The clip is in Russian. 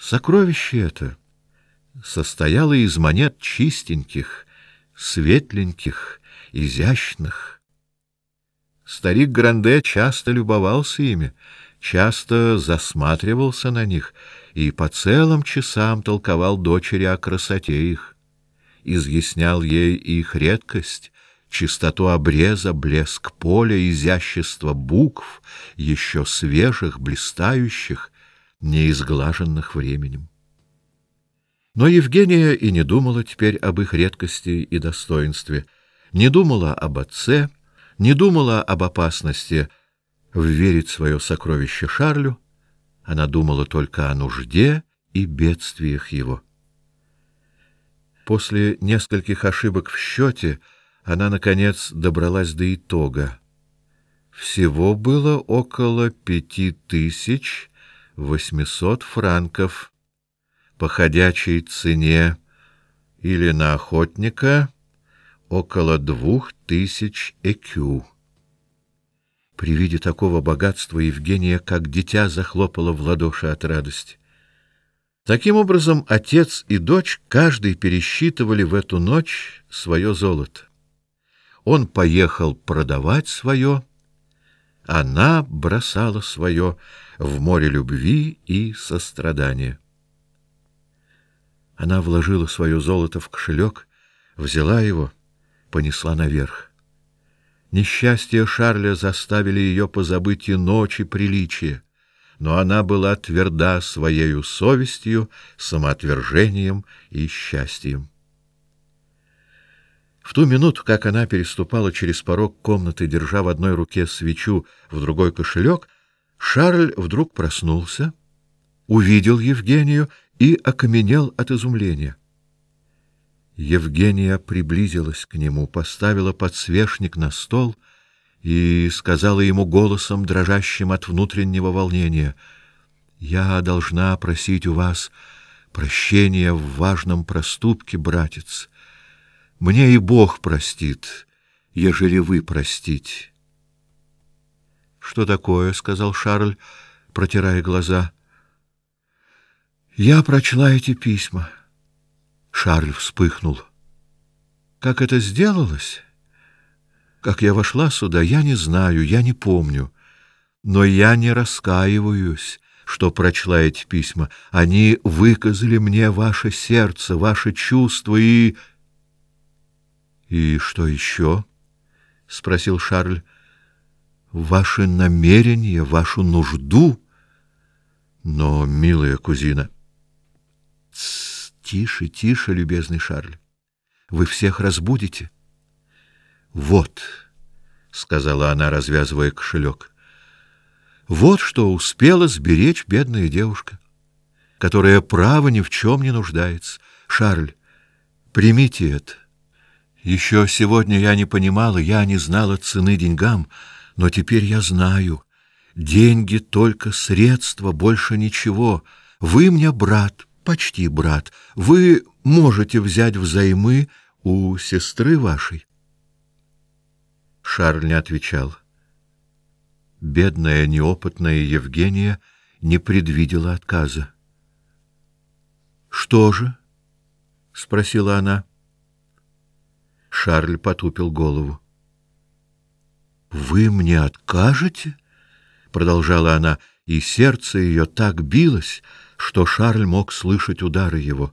Сокровище это состояло из монет чистеньких, светленьких, изящных. Старик Гранде часто любовался ими, часто засматривался на них и по целым часам толковал дочери о красоте их, изъяснял ей их редкость, чистоту обреза, блеск поля, изящество букв, еще свежих, блистающих, неизглаженных временем. Но Евгения и не думала теперь об их редкости и достоинстве, не думала об отце, не думала об опасности вверить свое сокровище Шарлю, она думала только о нужде и бедствиях его. После нескольких ошибок в счете она наконец добралась до итога. Всего было около пяти тысяч восьмисот франков по ходячей цене или на охотника около двух тысяч экю. При виде такого богатства Евгения, как дитя, захлопала в ладоши от радости. Таким образом, отец и дочь каждый пересчитывали в эту ночь свое золото. Он поехал продавать свое, она бросала свое в море любви и сострадания. Она вложила свое золото в кошелек, взяла его, понесла наверх. Несчастья Шарля заставили ее позабыть и ночи приличия, но она была тверда своей совестью, самоотвержением и счастьем. В ту минуту, как она переступала через порог комнаты, держа в одной руке свечу, в другой кошелек, Шарль вдруг проснулся, увидел Евгению и окаменел от изумления. Евгения приблизилась к нему, поставила подсвечник на стол и сказала ему голосом, дрожащим от внутреннего волнения: "Я должна просить у вас прощения в важном проступке, братец. Мне и Бог простит, ежели вы простите". "Что такое?" сказал Шарль, протирая глаза. "Я прочла эти письма". Шарль вспыхнул. Как это сделалось? Как я вошла сюда, я не знаю, я не помню. Но я не раскаиваюсь, что прочла эти письма. Они выказали мне ваше сердце, ваши чувства и И что еще? спросил Шарль. Ваши намерения, вашу нужду. Но, милая кузина, Тише, тише, любезный Шарль. Вы всех разбудите. Вот, сказала она, развязывая кошелек. Вот что успела сберечь бедная девушка, которая право ни в чем не нуждается. Шарль, примите это. Еще сегодня я не понимала, я не знала цены деньгам, но теперь я знаю. Деньги только средства, больше ничего. Вы мне брат, почти брат. Вы можете взять взаймы у сестры вашей. Шарль не отвечал. Бедная неопытная Евгения не предвидела отказа. Что же? спросила она. Шарль потупил голову. Вы мне откажете? продолжала она, и сердце ее так билось, что Шарль мог слышать удары его.